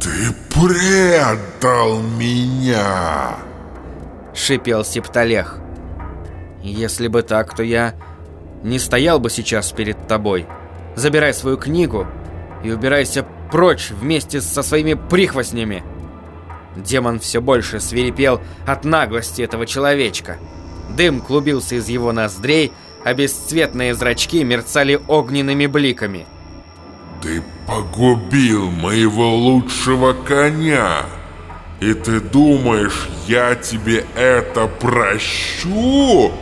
Ты предал меня!» Шипел Септолех. «Если бы так, то я не стоял бы сейчас перед тобой. Забирай свою книгу и убирайся прочь вместе со своими прихвостнями!» Демон все больше свирепел от наглости этого человечка. Дым клубился из его ноздрей, а бесцветные зрачки мерцали огненными бликами. «Ты погубил моего лучшего коня! И ты думаешь, я тебе это прощу?»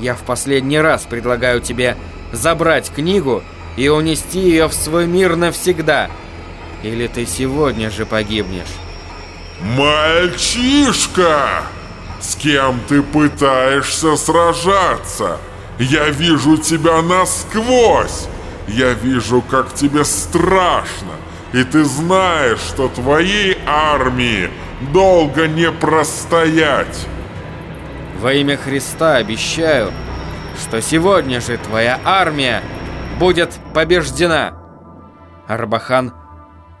«Я в последний раз предлагаю тебе забрать книгу и унести ее в свой мир навсегда. Или ты сегодня же погибнешь?» «Мальчишка! С кем ты пытаешься сражаться? Я вижу тебя насквозь! Я вижу, как тебе страшно, и ты знаешь, что твоей армии долго не простоять!» «Во имя Христа обещаю, что сегодня же твоя армия будет побеждена!» Арбахан,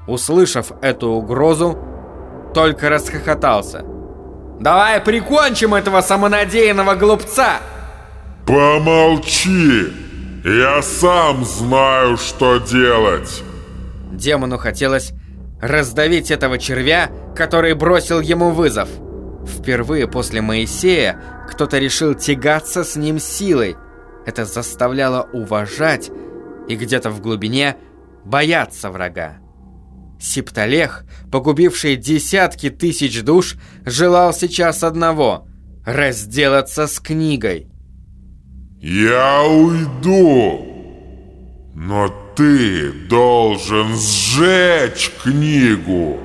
услышав эту угрозу, только расхохотался. «Давай прикончим этого самонадеянного глупца!» «Помолчи! Я сам знаю, что делать!» Демону хотелось раздавить этого червя, который бросил ему вызов. Впервые после Моисея кто-то решил тягаться с ним силой. Это заставляло уважать и где-то в глубине бояться врага. Септолех, погубивший десятки тысяч душ, желал сейчас одного – разделаться с книгой. «Я уйду, но ты должен сжечь книгу!»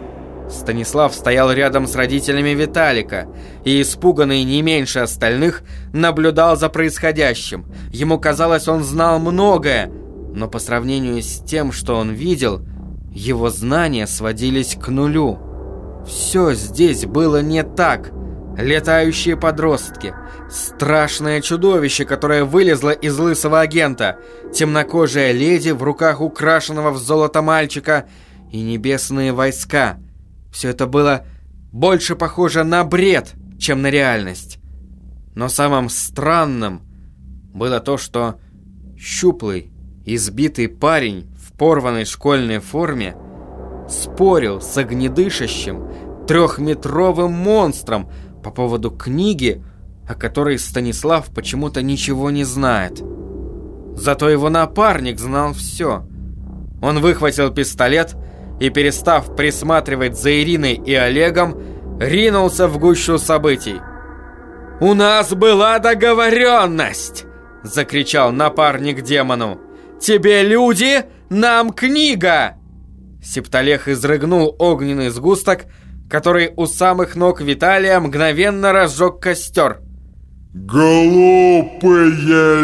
Станислав стоял рядом с родителями Виталика и, испуганный не меньше остальных, наблюдал за происходящим. Ему казалось, он знал многое, но по сравнению с тем, что он видел – его знания сводились к нулю. Все здесь было не так. Летающие подростки, страшное чудовище, которое вылезло из лысого агента, темнокожая леди в руках украшенного в золото мальчика и небесные войска. Все это было больше похоже на бред, чем на реальность. Но самым странным было то, что щуплый, избитый парень порванной школьной форме спорил с огнедышащим трехметровым монстром по поводу книги, о которой Станислав почему-то ничего не знает. Зато его напарник знал все. Он выхватил пистолет и, перестав присматривать за Ириной и Олегом, ринулся в гущу событий. «У нас была договоренность!» — закричал напарник демону. «Тебе люди нам книга!» Септолех изрыгнул огненный сгусток, который у самых ног Виталия мгновенно разжег костер. «Глупые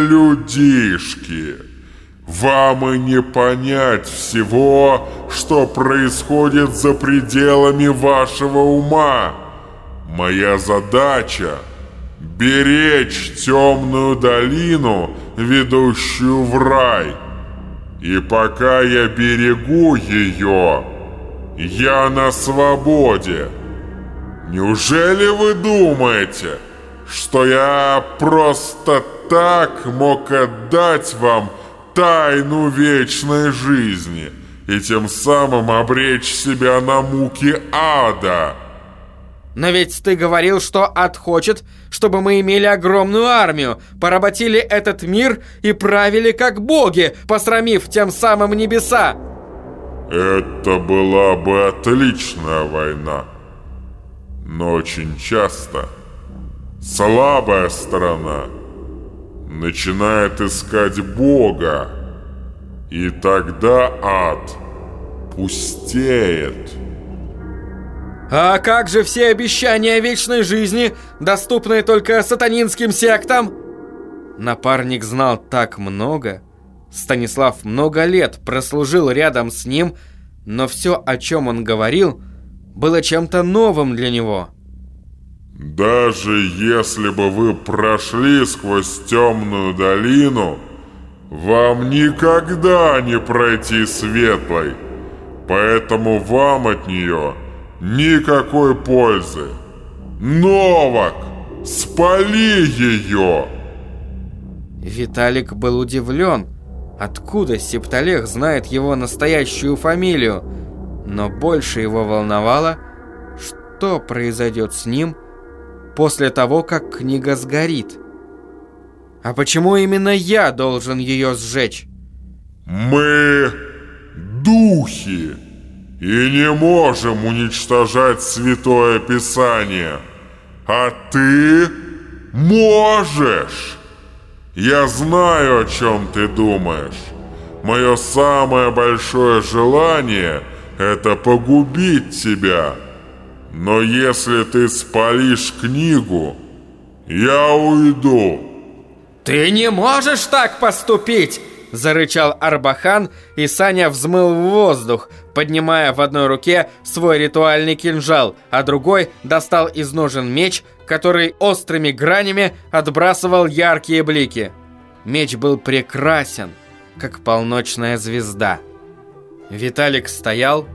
людишки! Вам и не понять всего, что происходит за пределами вашего ума! Моя задача — беречь темную долину, ведущую в рай!» И пока я берегу ее, я на свободе. Неужели вы думаете, что я просто так мог отдать вам тайну вечной жизни и тем самым обречь себя на муки ада?» Но ведь ты говорил, что ад хочет, чтобы мы имели огромную армию, поработили этот мир и правили как боги, посрамив тем самым небеса. Это была бы отличная война. Но очень часто слабая сторона начинает искать Бога, и тогда ад пустеет. А как же все обещания вечной жизни, доступные только сатанинским сектам? Напарник знал так много. Станислав много лет прослужил рядом с ним, но все, о чем он говорил, было чем-то новым для него. Даже если бы вы прошли сквозь темную долину, вам никогда не пройти светлой. Поэтому вам от нее никакой пользы. Новак, спали ее!» Виталик был удивлен, откуда Септолех знает его настоящую фамилию, но больше его волновало, что произойдет с ним после того, как книга сгорит. А почему именно я должен ее сжечь? Мы духи и не можем уничтожать Святое Писание, а ты можешь. Я знаю, о чем ты думаешь. Мое самое большое желание – это погубить тебя. Но если ты спалишь книгу, я уйду. Ты не можешь так поступить! Зарычал Арбахан, и Саня взмыл в воздух, поднимая в одной руке свой ритуальный кинжал, а другой достал из ножен меч, который острыми гранями отбрасывал яркие блики. Меч был прекрасен, как полночная звезда. Виталик стоял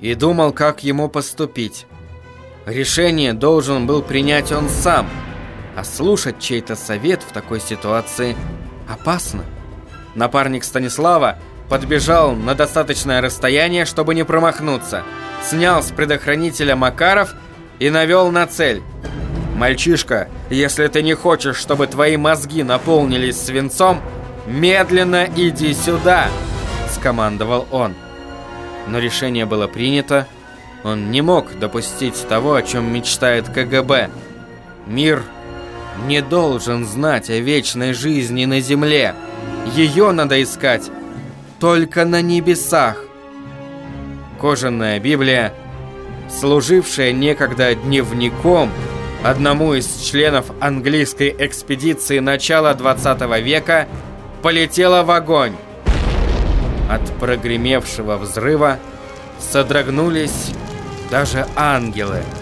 и думал, как ему поступить. Решение должен был принять он сам, а слушать чей-то совет в такой ситуации опасно. Напарник Станислава подбежал на достаточное расстояние, чтобы не промахнуться, снял с предохранителя Макаров и навел на цель. «Мальчишка, если ты не хочешь, чтобы твои мозги наполнились свинцом, медленно иди сюда!» – скомандовал он. Но решение было принято. Он не мог допустить того, о чем мечтает КГБ. Мир не должен знать о вечной жизни на Земле. Ее надо искать только на небесах. Кожаная Библия, служившая некогда дневником одному из членов английской экспедиции начала 20 века, полетела в огонь. От прогремевшего взрыва содрогнулись даже ангелы –